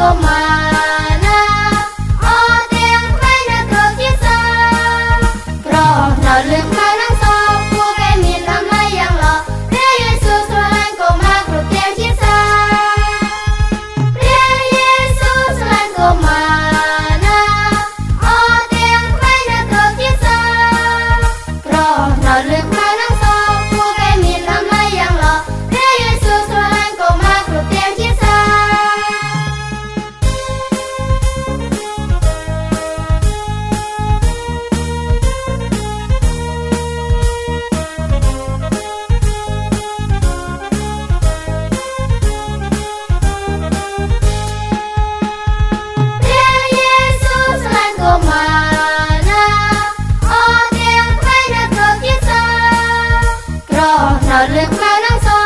como Sağlıklara sağlık